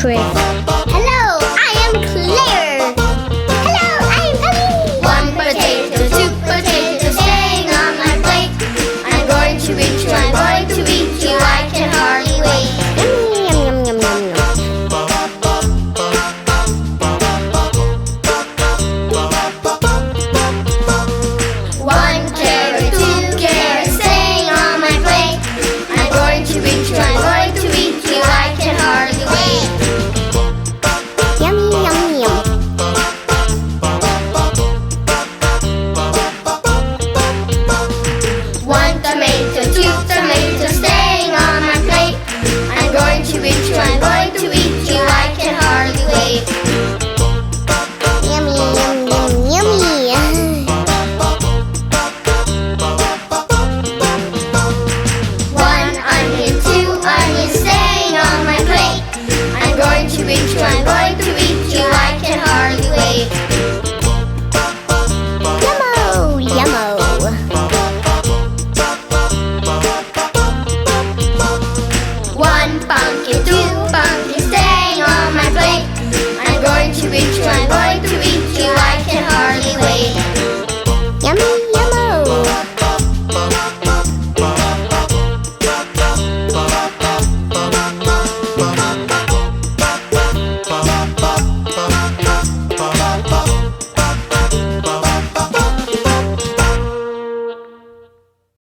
trick. to enjoy.